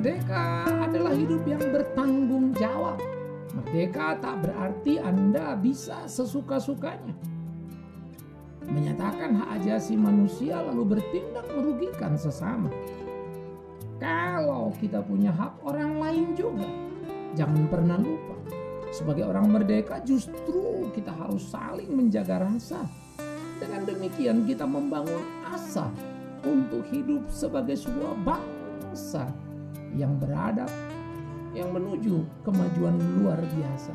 Merdeka adalah hidup yang bertanggung jawab. Merdeka tak berarti Anda bisa sesuka-sukanya. Menyatakan hak ajasi manusia lalu bertindak merugikan sesama. Kalau kita punya hak orang lain juga, jangan pernah lupa. Sebagai orang merdeka justru kita harus saling menjaga rasa. Dengan demikian kita membangun asa untuk hidup sebagai sebuah bangsa yang beradab, yang menuju kemajuan luar biasa.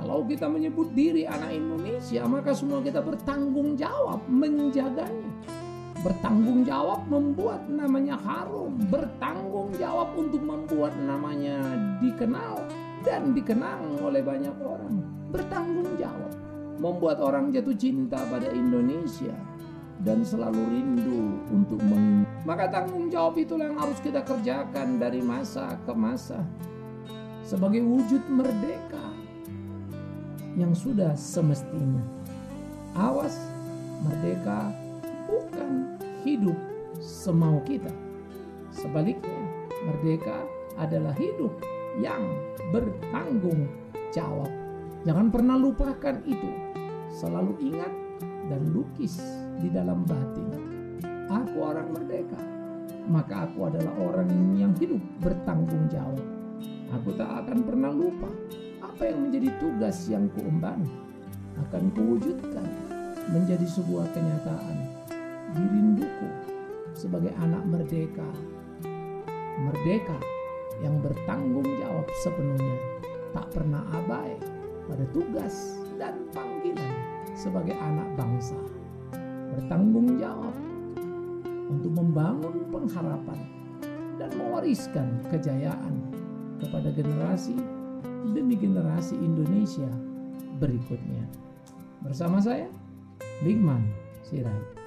Kalau kita menyebut diri anak Indonesia, maka semua kita bertanggung jawab menjaganya. Bertanggung jawab membuat namanya harum, bertanggung jawab untuk membuat namanya dikenal dan dikenang oleh banyak orang. Bertanggung jawab membuat orang jatuh cinta pada Indonesia dan selalu rindu untuk meng maka tanggung jawab itulah yang harus kita kerjakan dari masa ke masa sebagai wujud merdeka yang sudah semestinya. Awas, merdeka bukan hidup semau kita. Sebaliknya, merdeka adalah hidup yang bertanggung jawab. Jangan pernah lupakan itu. Selalu ingat dan lukis di dalam batin. Aku orang merdeka, maka aku adalah orang yang hidup bertanggung jawab. Aku tak akan pernah lupa apa yang menjadi tugas yang kuemban akan kuwujudkan menjadi sebuah kenyataan di rinduku sebagai anak merdeka. Merdeka yang bertanggung jawab sepenuhnya, tak pernah abai pada tugas dan panggilan sebagai anak bangsa. Bertanggung jawab untuk membangun pengharapan dan mewariskan kejayaan kepada generasi demi generasi Indonesia berikutnya. Bersama saya, Bigman Sirait.